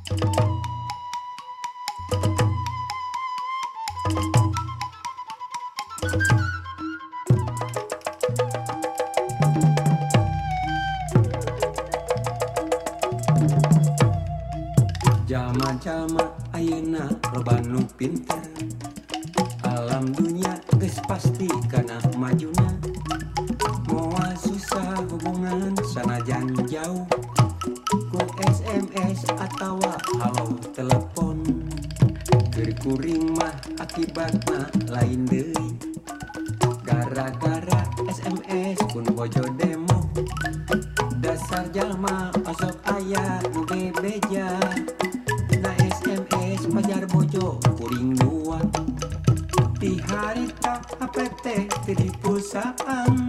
Jama-jama Ayeuna Robanu pinter. Alam dunia geus pasti kana majuna. Moal susah hubungan sanajan jauh. tawa halau telepon. Berkuring mah akibatnya lain deui. Gara-gara SMS pun bojo demo. Dasar jalma osok ayah oge beja na SMS pajar bojo kuring dua. Di hari tak APT di pulsaan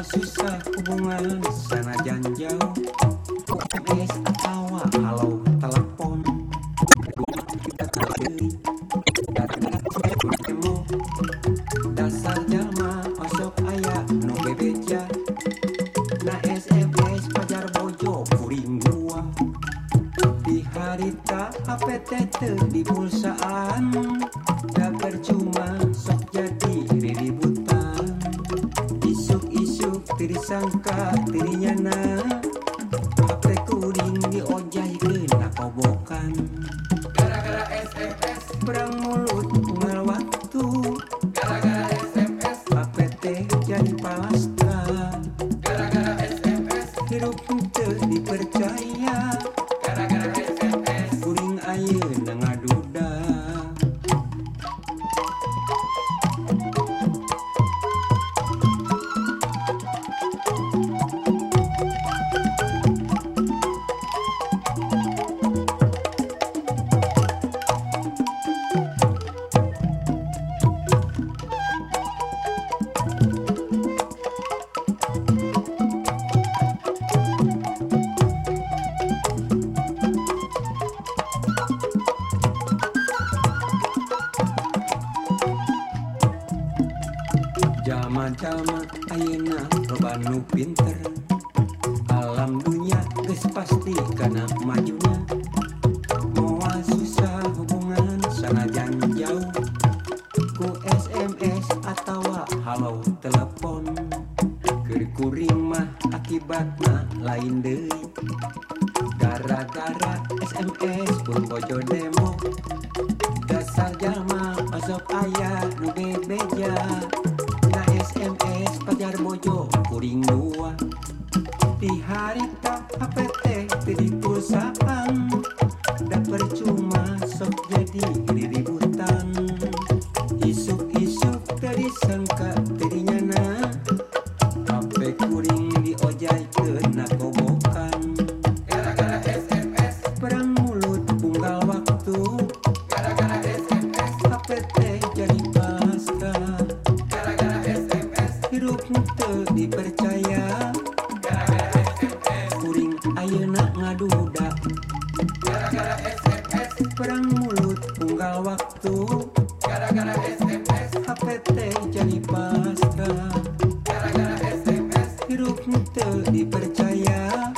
susah hubungan sanajan jauh. SMS atau halo telepon. Kita beli demo dasar jalma osok ayah nu bebeja na SMS pajar bojo kuring gua. Di harita APT di perusahaan sangka dirinyana HPkuring diojai kena kobokan. Gara-gara SMS perang mulut tinggal waktu. Gara-gara SMS APT jadi palasta. Gara-gara SMS hirup di Jama-jama ayeuna loba nu pinter. Alam dunia geus pasti kana majuna. Moal susah hubungan sanajan jauh. Ku SMS atawa halo telepon. Keur kuring mah akibatna lain deui. Gara-gara SMS pun bojo demo. Dasar jalma osok aya nu Di harita APT teu di pulsaan Da percuma sok jadi riributan Isuk-isuk teu disangka dirinya na HP kuring diojai kena kobokan. Gara-gara SMS, Perang mulut unggal waktu. Gara-gara SMS, APT jadi pasca gara-gara SMS, Hirup teu dipercaya. Gara-gara waktu gara-gara SMS HPT jadi pasca gara-gara SMS teu dipercaya